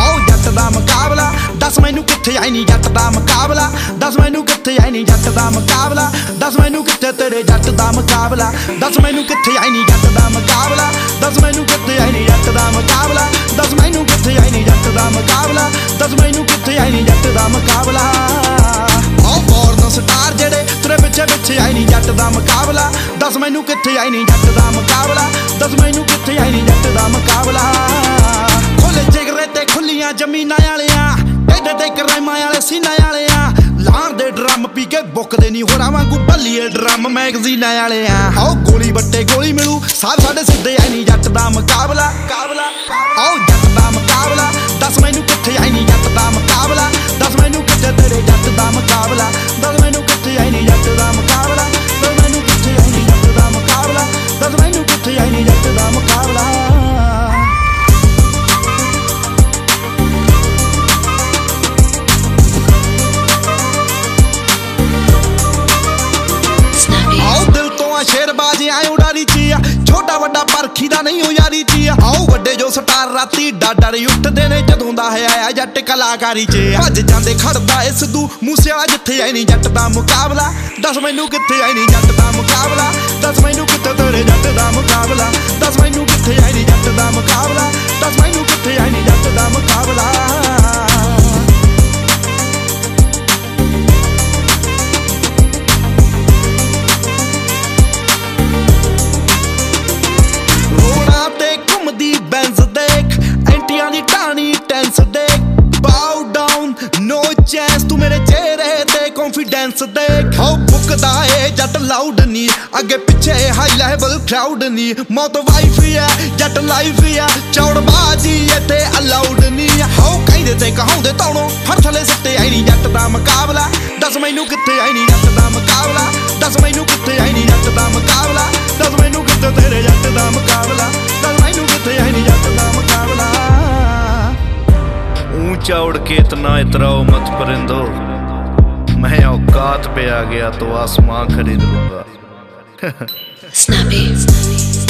ਆਓ ਜੱਟ ਦਾ ਮੁਕਾਬਲਾ ਦੱਸ ਮੈਨੂੰ ਕਿੱਥੇ ਆਈ ਨਹੀਂ ਜੱਟ ਦਾ ਮੁਕਾਬਲਾ ਦੱਸ ਮੈਨੂੰ ਕਿੱਥੇ ਆਈ ਨਹੀਂ ਜੱਟ ਦਾ ਮੁਕਾਬਲਾ ਦੱਸ ਮੈਨੂੰ ਕਿੱਥੇ ਤੇਰੇ ਜੱਟ ਦਾ ਮੁਕਾਬਲਾ ਦੱਸ ਮੈਨੂੰ ਕਿੱਥੇ ਆਈ ਨਹੀਂ ਜੱਟ ਦਾ ਮੁਕਾਬਲਾ ਦੱਸ ਮੈਨੂੰ ਕਿੱਥੇ ਆਈ ਨਹੀਂ ਜੱਟ ਦਾ ਮੁਕਾਬਲਾ ਦੱਸ ਮੈਨੂੰ ਕਿੱਥੇ ਆਈ ਨਹੀਂ ਜੱਟ ਦਾ ਮੁਕਾਬਲਾ ਦੱਸ ਮੈਨੂੰ ਕਿੱਥੇ ਆਈ ਨਹੀਂ ਜੱਟ ਦਾ ਮੁਕਾਬਲਾ ਆਓ ਬੋਰਨ ਸਟਾਰ ਜਿਹੜੇ ਤੇਰੇ ਪਿੱਛੇ ਪਿੱਛੇ ਆਈ ਨਹੀਂ ਜੱਟ ਦਾ ਮੁਕਾਬਲਾ ਦੱਸ ਮੈਨੂੰ ਕਿੱਥੇ ਆਈ ਨਹੀਂ ਜੱਟ ਦਾ ਮੁਕਾਬਲਾ ਦੱਸ ਮੈਨੂੰ ਕਿੱਥੇ ਆਈ ਜੱਟ ਦਾ ਮੁਕਾਬਲਾ? ਖੁੱਲੇ ਜਿਗਰੇ ਤੇ ਖੁੱਲੀਆਂ ਜ਼ਮੀਨਾਂ ਵਾਲਿਆਂ ਏਡੇ ਤੇ ਕਰਾਈਮਾਂ ਵਾਲੇ ਸੀਨਾ ਵਾਲਿਆਂ ਲਾਂ ਦੇ ਡਰਮ ਪੀ ਕੇ ਬੁੱਕਦੇ ਨਹੀਂ ਹੋਰਾਂ ਵਾਂਗੂ ਭੱਲੀਏ ਡਰਮ ਮੈਗਜ਼ੀਨਾਂ ਵਾਲਿਆਂ। ਆਓ ਗੋਲੀ ਬੱਟੇ ਗੋਲੀ ਮਿਲੂ ਸਾਹ ਸਾਡੇ ਸਿੱਧੇ ਆਈ ਨਹੀਂ ਜੱਟ ਦਾ ਮੁਕਾਬਲਾ ਮੁਕਾਬਲਾ ਆਓ ਉਡਾਰੀ ਆ। ਛੋਟਾ ਵੱਡਾ ਪਰਖੀ ਦਾ ਨਹੀਂ ਹੋ ਯਾਰੀ ਚੀ ਆ। ਆਓ ਵੱਡੇ ਜੋ ਸਟਾਰ ਰਾਤੀ ਡਾਡਰ ਉੱਠਦੇ ਨੇ ਜਦੋਂ ਦਾ ਹੈ ਆਇਆ ਜੱਟ ਕਲਾਕਾਰੀ ਚ ਭੱਜ ਜਾਂਦੇ ਖੜਦਾ ਏ ਸਿੱਧੂ ਮੂਸੇ ਵਾਲਾ ਜਿੱਥੇ ਆਈ ਨਹੀਂ ਜੱਟ ਦਾ ਮੁਕਾਬਲਾ। ਦੱਸ ਮੈਨੂੰ ਕਿੱਥੇ ਆਈ ਨਹੀਂ ਜੱਟ ਦਾ ਮੁਕਾਬਲਾ। ਤੇ ਕੌਨਫੀਡੈਂਸ ਦੇਖ ਹਾਉ ਬੁੱਕਦਾ ਏ ਜੱਟ ਲਾਊਡ ਨਹੀਂ ਅੱਗੇ ਪਿੱਛੇ ਹਾਈ ਲੈਵਲ ਕਰਾਊਡ ਨਹੀਂ ਮੌਤ ਵਾਈਫ ਆ ਜੱਟ ਲਾਈਫ ਆ ਚੌੜਬਾਜੀ ਇੱਥੇ ਅਲਾਊਡ ਨਹੀਂ ਹਾਉ ਕਹਿੰਦੇ ਤੇ ਕਹਾਉਂਦੇ ਤੌਣੋਂ ਫੜ ਥਲੇ ਸੱਤੇ ਆਈ ਨਹੀਂ ਜੱਟ ਦਾ ਮੁਕਾਬਲਾ ਦੱਸ ਮੈਨੂੰ ਕਿੱਥੇ ਆਈ ਨਹੀਂ ਜੱਟ ਦਾ ਮੁਕਾਬਲਾ ਦੱਸ ਮੈਨੂੰ ਕਿੱਥੇ ਆਈ ਨਹੀਂ ਜੱਟ ਦਾ ਮੁਕਾਬਲਾ ਦੱਸ ਮੈਨੂੰ ਕਿੱਥੇ ਤੇਰੇ ਜੱਟ ਦਾ ਮੁਕਾਬਲਾ ਦੱਸ ਮੈਨੂੰ ਕਿੱਥੇ ਆਈ ਨਹੀਂ ਜੱਟ ਦਾ ਮੁਕਾਬਲਾ ऊंचा उड़ के इतना इतराओ मत परिंदो मैं औकात पे आ गया तो आसमां खरीद लूंगा Snappy.